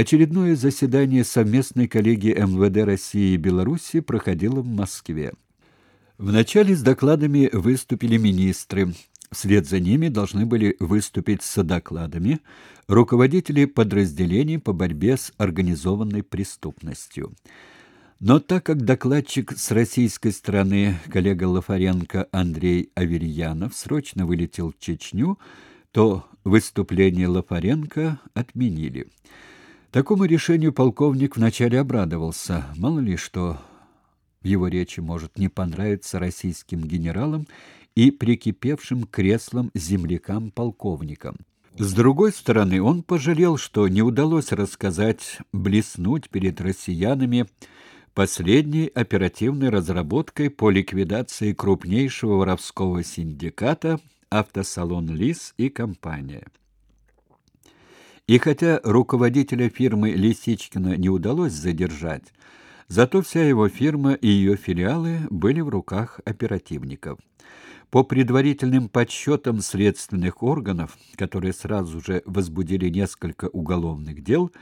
Очередное заседание совместной коллегии МВД России и Беларуси проходило в Москве. Вначале с докладами выступили министры. Вслед за ними должны были выступить с докладами руководители подразделений по борьбе с организованной преступностью. Но так как докладчик с российской стороны, коллега Лафаренко Андрей Аверьянов, срочно вылетел в Чечню, то выступление Лафаренко отменили. Такому решению полковник вначале обрадовался. Мало ли что в его речи может не понравиться российским генералам и прикипевшим креслам землякам-полковникам. С другой стороны, он пожалел, что не удалось рассказать, блеснуть перед россиянами последней оперативной разработкой по ликвидации крупнейшего воровского синдиката «Автосалон Лис» и компания. И хотя руководителя фирмы Лисичкина не удалось задержать, зато вся его фирма и ее филиалы были в руках оперативников. По предварительным подсчетам следственных органов, которые сразу же возбудили несколько уголовных дел,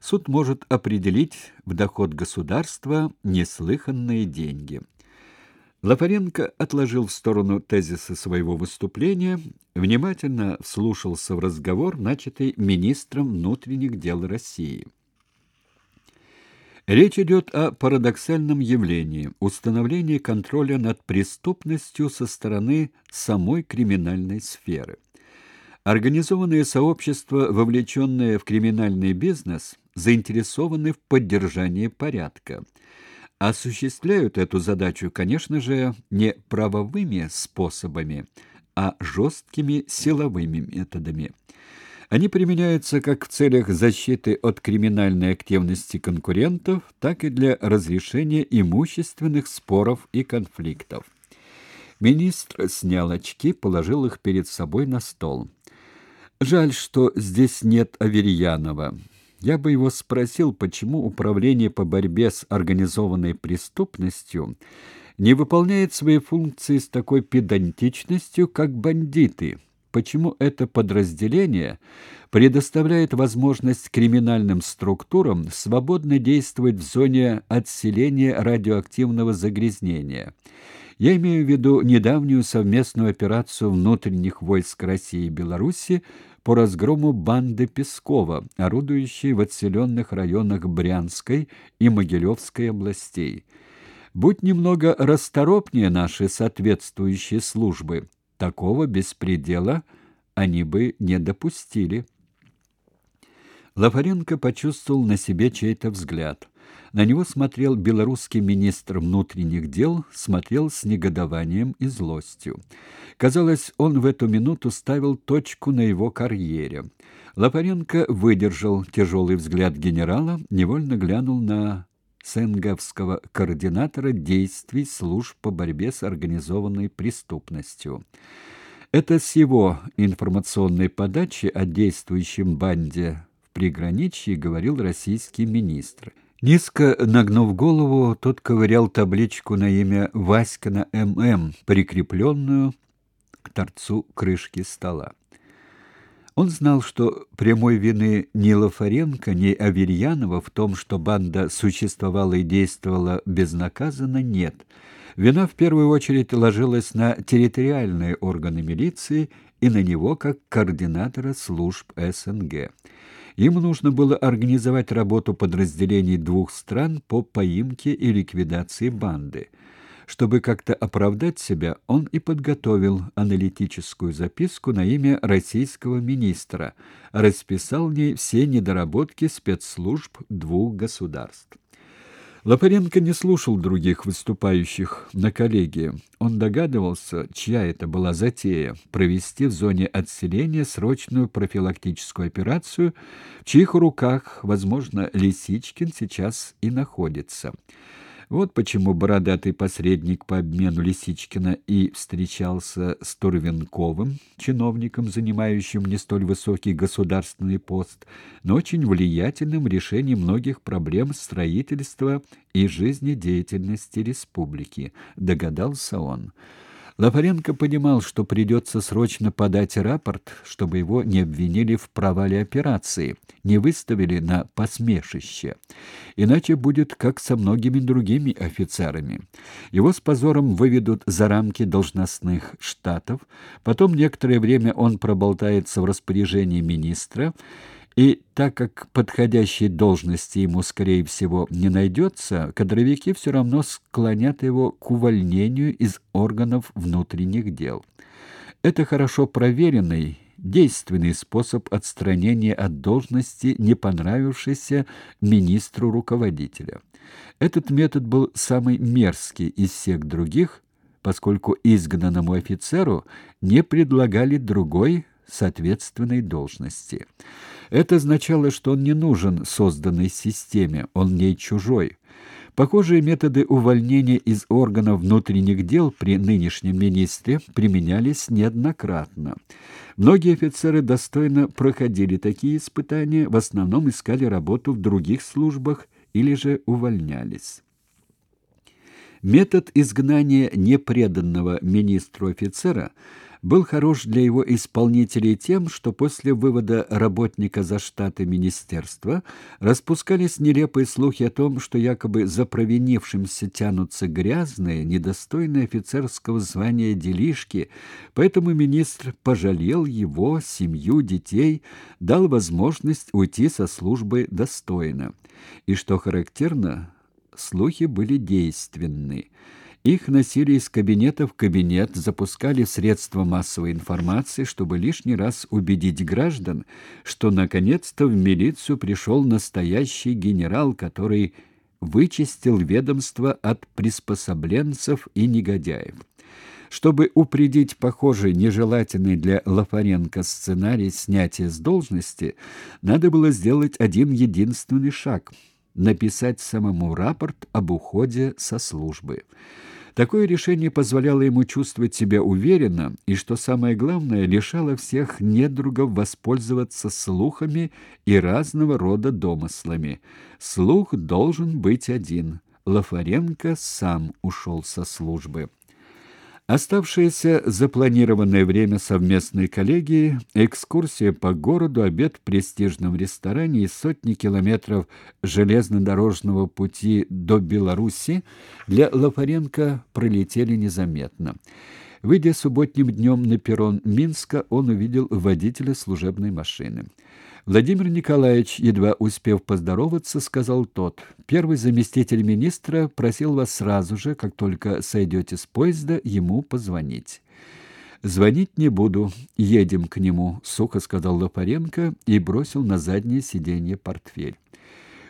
суд может определить в доход государства неслыханные деньги. Лафаренко отложил в сторону тезисы своего выступления, внимательно вслушался в разговор, начатый министром внутренних дел России. Речь идет о парадоксальном явлении – установлении контроля над преступностью со стороны самой криминальной сферы. Организованные сообщества, вовлеченные в криминальный бизнес, заинтересованы в поддержании порядка. Осуществляют эту задачу, конечно же, не правовыми способами, а жесткими силовыми методами. Они применяются как в целях защиты от криминальной активности конкурентов, так и для разрешения имущественных споров и конфликтов. Министр снял очки, положил их перед собой на стол. Жаль, что здесь нет Аверьянова. Я бы его спросил, почему управление по борьбе с организованной преступностью не выполняет свои функции с такой педантичностью, как бандиты почему это подразделение предоставляет возможность криминальным структурам свободно действовать в зоне отселения радиоактивного загрязнения. Я имею в виду недавнюю совместную операцию внутренних войск России и Беларуси по разгрому банды Пескова, орудующей в отселенных районах Брянской и Могилевской областей. Будь немного расторопнее наши соответствующие службы, Такого беспредела они бы не допустили. Лафаренко почувствовал на себе чей-то взгляд. На него смотрел белорусский министр внутренних дел, смотрел с негодованием и злостью. Казалось, он в эту минуту ставил точку на его карьере. Лапаренко выдержал тяжелый взгляд генерала, невольно глянул на Сенговского координатора действий служб по борьбе с организованной преступностью. Это с его информационной подачи о действующем банде в приграничье говорил российский министр. Низко нагнув голову, тот ковырял табличку на имя Васькина ММ, прикрепленную к торцу крышки стола. Он знал, что прямой вины ни Лафаренко, ни Аверьянова в том, что банда существовала и действовала безнаказанно, нет. Вина в первую очередь ложилась на территориальные органы милиции и на него как координатора служб СНГ. Ему нужно было организовать работу подразделений двух стран по поимке и ликвидации банды. Чтобы как-то оправдать себя, он и подготовил аналитическую записку на имя российского министра, расписал в ней все недоработки спецслужб двух государств. Лапаренко не слушал других выступающих на коллегии. Он догадывался, чья это была затея провести в зоне отселения срочную профилактическую операцию, в чьих руках, возможно, Лисичкин сейчас и находится. Вот почему бородатый посредник по обмену Лисичкина и встречался с Турвенковым, чиновником, занимающим не столь высокий государственный пост, но очень влиятельным в решении многих проблем строительства и жизнедеятельности республики, догадался он. Лафаренко понимал, что придется срочно подать рапорт, чтобы его не обвинили в провале операции, не выставили на посмешище. Иначе будет как со многими другими офицерами. Его с позором выведут за рамки должностных штатов, потом некоторое время он проболтается в распоряжении министра, и так как подходящей должности ему, скорее всего, не найдется, кадровики все равно склонят его к увольнению из органов внутренних дел. Это хорошо проверенный, действенный способ отстранения от должности не понравившейся министру руководителя. Этот метод был самый мерзкий из всех других, поскольку изгнанному офицеру не предлагали другой соответственной должности. Это означало, что он не нужен созданной системе, он в ней чужой. Похожие методы увольнения из органов внутренних дел при нынешнем министре применялись неоднократно. Многие офицеры достойно проходили такие испытания, в основном искали работу в других службах или же увольнялись. Метод изгнания непреданного министру офицера – был хорош для его исполнителей тем, что после вывода работника за штаты министерства распускались нелепые слухи о том, что якобы за провинившимся тянутся грязные, недостойные офицерского звания делишки, поэтому министр пожалел его, семью, детей, дал возможность уйти со службы достойно. И что характерно, слухи были действенны. Их носили из кабинета в кабинет, запускали средства массовой информации, чтобы лишний раз убедить граждан, что наконец-то в милицию пришел настоящий генерал, который вычистил ведомство от приспособленцев и негодяев. Чтобы упредить похожий нежелательный для Лафаренко сценарий снятия с должности, надо было сделать один единственный шаг написать самому рапорт об уходе со службы. Такое решение позволяло ему чувствовать себя уверенно и, что самое главное, лишало всех недругов воспользоваться слухами и разного рода домыслами. Слух должен быть один. Лафаренко сам ушел со службы. Оставшееся запланированное время совместной коллегии, экскурсия по городу, обед в престижном ресторане и сотни километров железнодорожного пути до Беларуси для Лафаренко пролетели незаметно. Выйдя субботним днем на перрон Минска, он увидел водителя служебной машины. Владимир Николаевич, едва успев поздороваться, сказал тот: "Первый заместитель министра просил вас сразу же, как только сойдете с поезда, ему позвонить". Звонить не буду, едем к нему, сухо сказал Лопаренко и бросил на заднее сиденье портфель.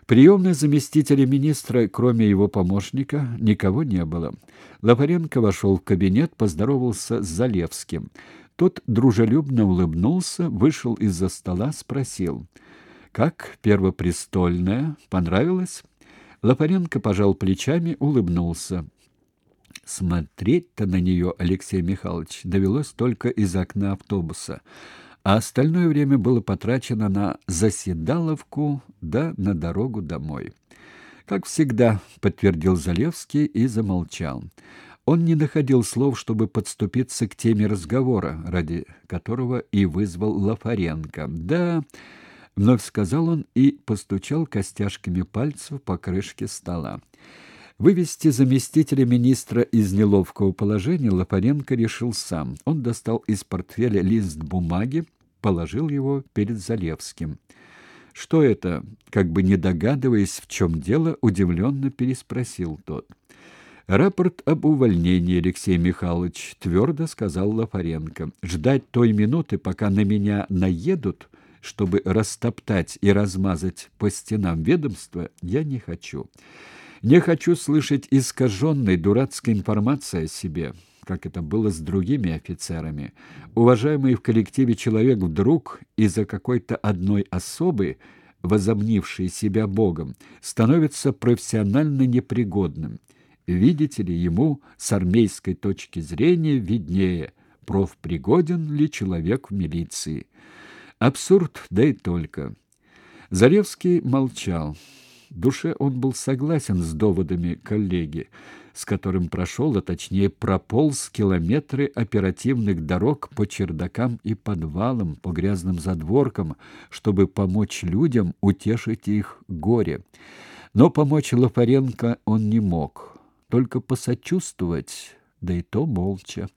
Приемной заместителя министра, кроме его помощника, никого не было. Лопаренко вошел в кабинет, поздоровался с Залевским. Тот дружелюбно улыбнулся, вышел из-за стола, спросил: "Как первопрестольная? Понравилось?" Лопаренко пожал плечами, улыбнулся. Смотреть-то на нее Алексей Михайлович довелось только из окна автобуса, а остальное время было потрачено на заседаловку да на дорогу домой. Как всегда, подтвердил Залевский и замолчал. Он не находил слов, чтобы подступиться к теме разговора, ради которого и вызвал Лафаренко. "Да", вновь сказал он и постучал костяшками пальцев по крышке стола. Вывести заместителя министра из неловкого положения Лапаренко решил сам. Он достал из портфеля лист бумаги, положил его перед Залевским. Что это? Как бы не догадываясь, в чем дело, удивленно переспросил тот. Рапорт об увольнении, Алексей Михайлович, твердо сказал Лафаренко. Ждать той минуты, пока на меня наедут, чтобы растоптать и размазать по стенам ведомства, я не хочу. Не хочу слышать искаженной дурацкой информации о себе, как это было с другими офицерами. Уважаемый в коллективе человек вдруг из-за какой-то одной особы возомнивший себя богом, становится профессионально непригодным. Видите ли, ему с армейской точки зрения виднее, профпригоден ли человек в милиции. Абсурд, да и только. Заревский молчал. Душе он был согласен с доводами коллеги, с которым прошел, а точнее прополз километры оперативных дорог по чердакам и подвалам, по грязным задворкам, чтобы помочь людям утешить их горе. Но помочь Лопаренко он не мог, только посочувствовать, да и то молча.